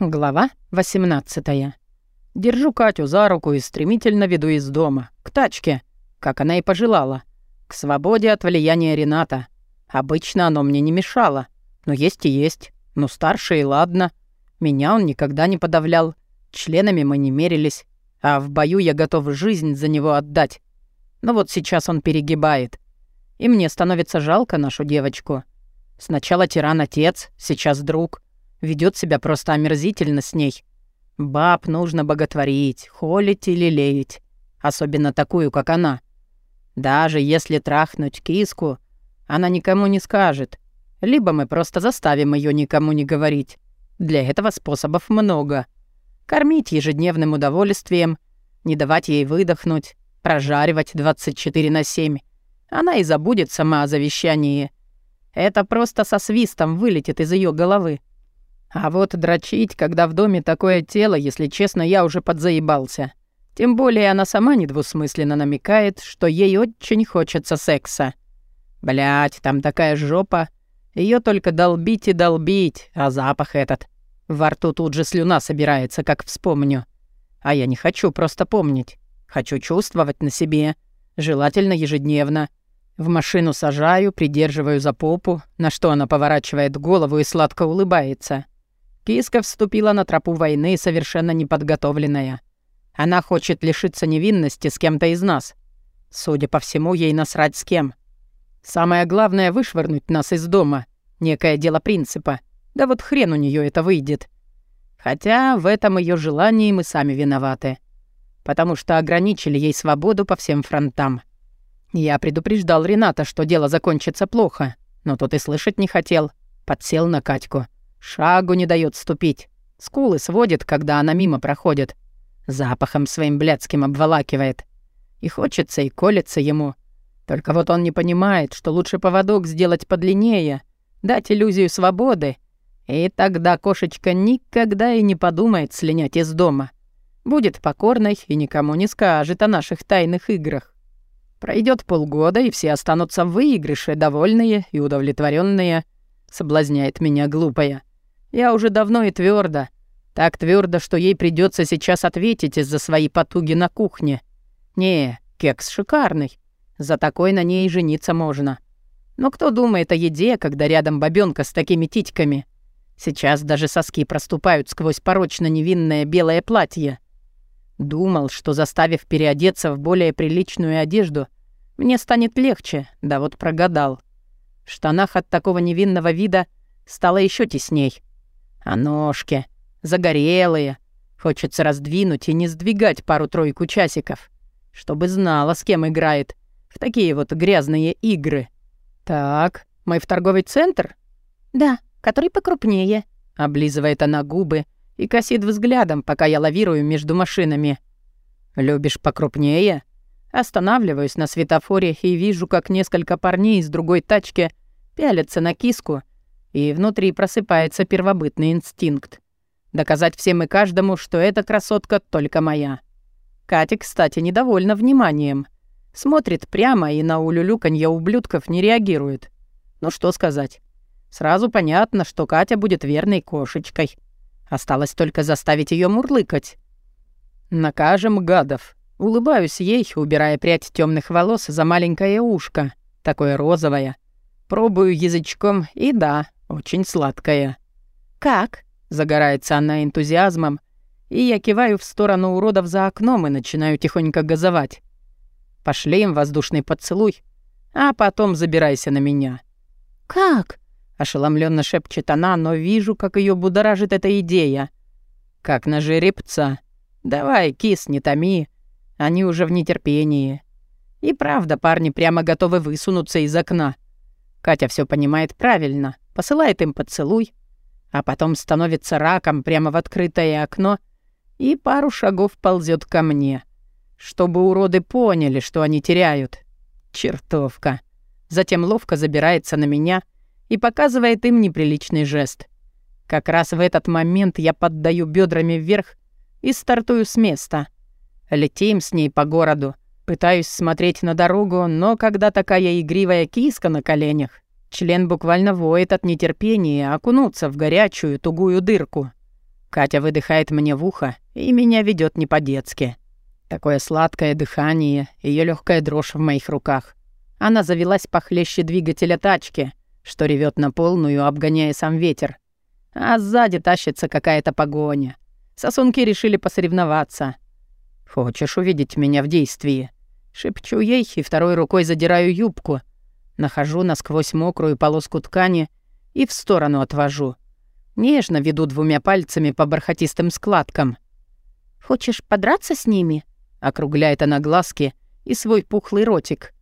Глава 18 Держу Катю за руку и стремительно веду из дома. К тачке, как она и пожелала. К свободе от влияния Рената. Обычно оно мне не мешало. Но есть и есть. Ну, старше и ладно. Меня он никогда не подавлял. Членами мы не мерились. А в бою я готов жизнь за него отдать. Но вот сейчас он перегибает. И мне становится жалко нашу девочку. Сначала тиран-отец, сейчас друг. Ведет себя просто омерзительно с ней. Баб нужно боготворить, холить или лелеять. Особенно такую, как она. Даже если трахнуть киску, она никому не скажет. Либо мы просто заставим ее никому не говорить. Для этого способов много. Кормить ежедневным удовольствием, не давать ей выдохнуть, прожаривать 24 на 7. Она и забудет сама о завещании. Это просто со свистом вылетит из ее головы. А вот дрочить, когда в доме такое тело, если честно, я уже подзаебался. Тем более она сама недвусмысленно намекает, что ей очень хочется секса. Блять, там такая жопа. Ее только долбить и долбить, а запах этот. Во рту тут же слюна собирается, как вспомню. А я не хочу просто помнить. Хочу чувствовать на себе. Желательно ежедневно. В машину сажаю, придерживаю за попу, на что она поворачивает голову и сладко улыбается. Киска вступила на тропу войны, совершенно неподготовленная. Она хочет лишиться невинности с кем-то из нас. Судя по всему, ей насрать с кем. Самое главное — вышвырнуть нас из дома. Некое дело принципа. Да вот хрен у нее это выйдет. Хотя в этом ее желании мы сами виноваты. Потому что ограничили ей свободу по всем фронтам. Я предупреждал Рената, что дело закончится плохо, но тот и слышать не хотел. Подсел на Катьку. Шагу не дает ступить. Скулы сводит, когда она мимо проходит. Запахом своим блядским обволакивает. И хочется, и колется ему. Только вот он не понимает, что лучше поводок сделать подлиннее, дать иллюзию свободы. И тогда кошечка никогда и не подумает слинять из дома. Будет покорной и никому не скажет о наших тайных играх. Пройдет полгода, и все останутся в выигрыше, довольные и удовлетворенные. Соблазняет меня глупая. Я уже давно и твердо. Так твердо, что ей придется сейчас ответить из-за своей потуги на кухне. Не, кекс шикарный. За такой на ней жениться можно. Но кто думает о еде, когда рядом бабёнка с такими титьками? Сейчас даже соски проступают сквозь порочно невинное белое платье. Думал, что заставив переодеться в более приличную одежду, мне станет легче, да вот прогадал. В штанах от такого невинного вида стало еще тесней. А ножки загорелые. Хочется раздвинуть и не сдвигать пару-тройку часиков, чтобы знала, с кем играет в такие вот грязные игры. Так, мы в торговый центр? Да, который покрупнее. Облизывает она губы и косит взглядом, пока я лавирую между машинами. Любишь покрупнее? Останавливаюсь на светофоре и вижу, как несколько парней из другой тачки пялятся на киску и внутри просыпается первобытный инстинкт. Доказать всем и каждому, что эта красотка только моя. Катя, кстати, недовольна вниманием. Смотрит прямо и на улюлюканье ублюдков не реагирует. Ну что сказать. Сразу понятно, что Катя будет верной кошечкой. Осталось только заставить ее мурлыкать. Накажем гадов. Улыбаюсь ей, убирая прядь темных волос за маленькое ушко, такое розовое. Пробую язычком, и да, очень сладкая». «Как?» — загорается она энтузиазмом, и я киваю в сторону уродов за окном и начинаю тихонько газовать. «Пошли им воздушный поцелуй, а потом забирайся на меня». «Как?» — ошеломленно шепчет она, но вижу, как ее будоражит эта идея. «Как на жеребца. Давай, кис, не томи. Они уже в нетерпении». И правда, парни прямо готовы высунуться из окна. Катя все понимает правильно посылает им поцелуй, а потом становится раком прямо в открытое окно и пару шагов ползет ко мне, чтобы уроды поняли, что они теряют. Чертовка. Затем ловко забирается на меня и показывает им неприличный жест. Как раз в этот момент я поддаю бедрами вверх и стартую с места. Летим с ней по городу. Пытаюсь смотреть на дорогу, но когда такая игривая киска на коленях, Член буквально воет от нетерпения окунуться в горячую тугую дырку. Катя выдыхает мне в ухо, и меня ведет не по-детски. Такое сладкое дыхание, ее легкая дрожь в моих руках. Она завелась похлеще двигателя тачки, что ревет на полную, обгоняя сам ветер. А сзади тащится какая-то погоня. Сосунки решили посоревноваться. «Хочешь увидеть меня в действии?» Шепчу ей и второй рукой задираю юбку. Нахожу насквозь мокрую полоску ткани и в сторону отвожу. Нежно веду двумя пальцами по бархатистым складкам. «Хочешь подраться с ними?» — округляет она глазки и свой пухлый ротик.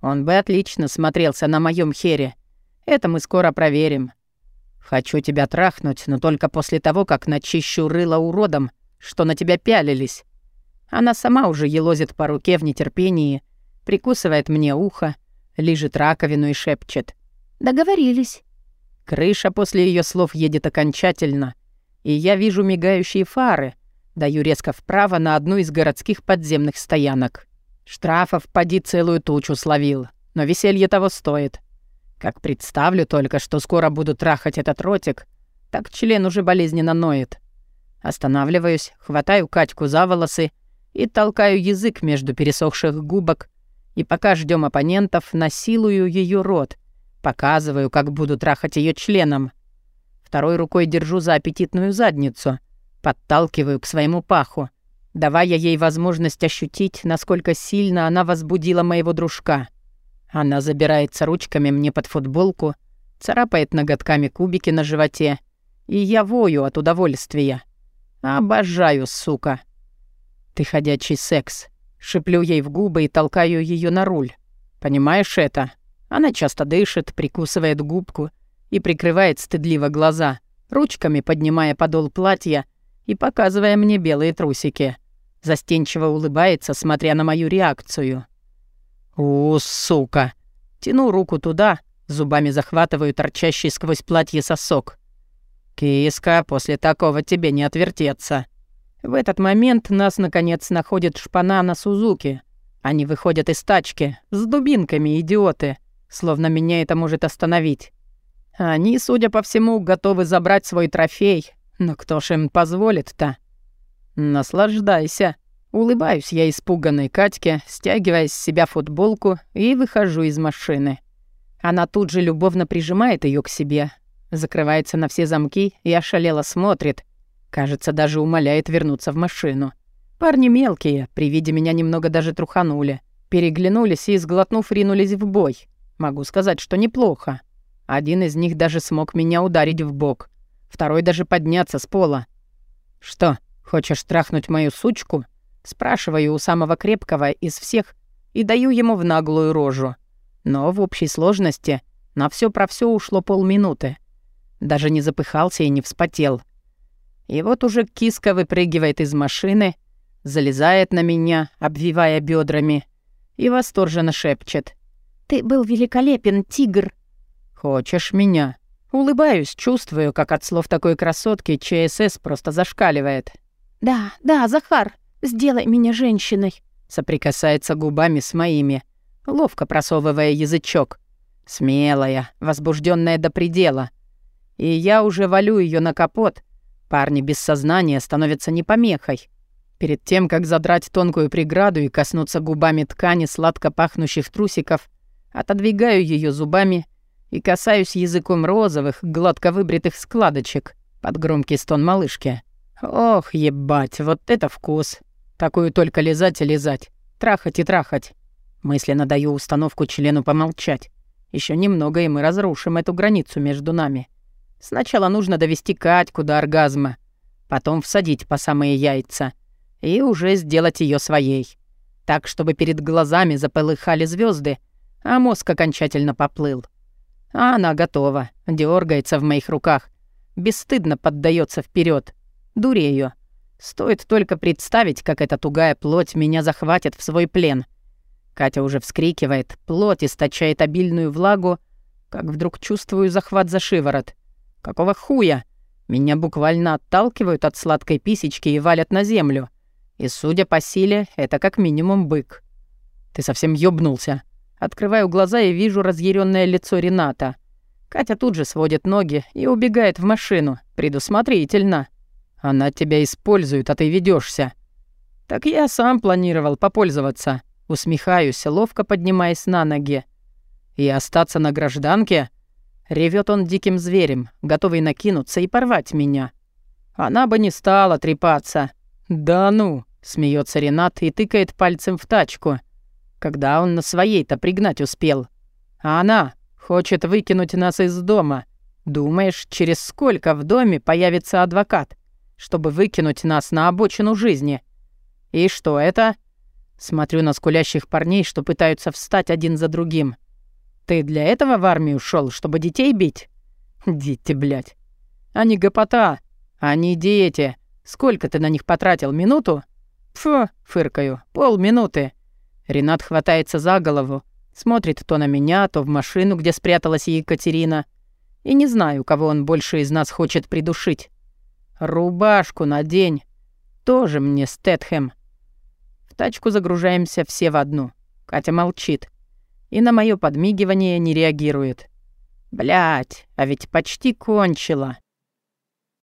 Он бы отлично смотрелся на моем хере. Это мы скоро проверим. Хочу тебя трахнуть, но только после того, как начищу рыло уродом, что на тебя пялились. Она сама уже елозит по руке в нетерпении, прикусывает мне ухо, лижет раковину и шепчет. «Договорились». Крыша после ее слов едет окончательно, и я вижу мигающие фары, даю резко вправо на одну из городских подземных стоянок. Штрафов поди целую тучу словил, но веселье того стоит. Как представлю только, что скоро буду трахать этот ротик, так член уже болезненно ноет. Останавливаюсь, хватаю Катьку за волосы и толкаю язык между пересохших губок, и пока ждем оппонентов, насилую ее рот, показываю, как буду трахать ее членом. Второй рукой держу за аппетитную задницу, подталкиваю к своему паху, давая ей возможность ощутить, насколько сильно она возбудила моего дружка. Она забирается ручками мне под футболку, царапает ноготками кубики на животе, и я вою от удовольствия. Обожаю, сука. Ты ходячий секс. Шиплю ей в губы и толкаю ее на руль. Понимаешь это? Она часто дышит, прикусывает губку и прикрывает стыдливо глаза, ручками поднимая подол платья и показывая мне белые трусики. Застенчиво улыбается, смотря на мою реакцию. «У, сука!» Тяну руку туда, зубами захватываю торчащий сквозь платье сосок. «Киска, после такого тебе не отвертеться». В этот момент нас, наконец, находит шпана на Сузуки. Они выходят из тачки, с дубинками, идиоты. Словно меня это может остановить. Они, судя по всему, готовы забрать свой трофей, но кто ж им позволит-то? Наслаждайся. Улыбаюсь я испуганной Катьке, стягивая с себя футболку и выхожу из машины. Она тут же любовно прижимает ее к себе, закрывается на все замки и ошалело смотрит. Кажется, даже умоляет вернуться в машину. Парни мелкие, при виде меня немного даже труханули. Переглянулись и, сглотнув, ринулись в бой. Могу сказать, что неплохо. Один из них даже смог меня ударить в бок второй даже подняться с пола. «Что, хочешь трахнуть мою сучку?» Спрашиваю у самого крепкого из всех и даю ему в наглую рожу. Но в общей сложности на все про все ушло полминуты. Даже не запыхался и не вспотел. И вот уже киска выпрыгивает из машины, залезает на меня, обвивая бедрами, и восторженно шепчет. «Ты был великолепен, тигр!» «Хочешь меня?» Улыбаюсь, чувствую, как от слов такой красотки ЧСС просто зашкаливает. «Да, да, Захар, сделай меня женщиной», соприкасается губами с моими, ловко просовывая язычок. Смелая, возбужденная до предела. И я уже валю ее на капот. Парни без сознания становятся не помехой. Перед тем, как задрать тонкую преграду и коснуться губами ткани сладко пахнущих трусиков, отодвигаю ее зубами и касаюсь языком розовых, гладко выбритых складочек под громкий стон малышки. Ох, ебать, вот это вкус. Такую только лизать и лизать, трахать и трахать. Мысленно даю установку члену помолчать. Еще немного, и мы разрушим эту границу между нами. Сначала нужно довести Катьку до оргазма, потом всадить по самые яйца и уже сделать ее своей. Так, чтобы перед глазами заполыхали звезды, а мозг окончательно поплыл. А она готова, дергается в моих руках, бесстыдно поддается вперед. Дурею. Стоит только представить, как эта тугая плоть меня захватит в свой плен. Катя уже вскрикивает, плоть источает обильную влагу, как вдруг чувствую захват за шиворот. Какого хуя? Меня буквально отталкивают от сладкой писечки и валят на землю. И, судя по силе, это как минимум бык. Ты совсем ёбнулся. Открываю глаза и вижу разъяренное лицо Рената. Катя тут же сводит ноги и убегает в машину, предусмотрительно. Она тебя использует, а ты ведешься. Так я сам планировал попользоваться. Усмехаюсь, ловко поднимаясь на ноги. И остаться на гражданке? Ревет он диким зверем, готовый накинуться и порвать меня. Она бы не стала трепаться. Да ну, смеется Ренат и тыкает пальцем в тачку. Когда он на своей-то пригнать успел. А она хочет выкинуть нас из дома. Думаешь, через сколько в доме появится адвокат, чтобы выкинуть нас на обочину жизни? И что это? Смотрю на скулящих парней, что пытаются встать один за другим. Ты для этого в армию шел, чтобы детей бить? Дети, блядь. Они гопота. Они дети. Сколько ты на них потратил? Минуту? Фу, фыркаю. Полминуты. Ренат хватается за голову. Смотрит то на меня, то в машину, где спряталась Екатерина. И не знаю, кого он больше из нас хочет придушить. Рубашку надень. Тоже мне Стэтхэм. В тачку загружаемся все в одну. Катя молчит и на мое подмигивание не реагирует. Блять, а ведь почти кончила.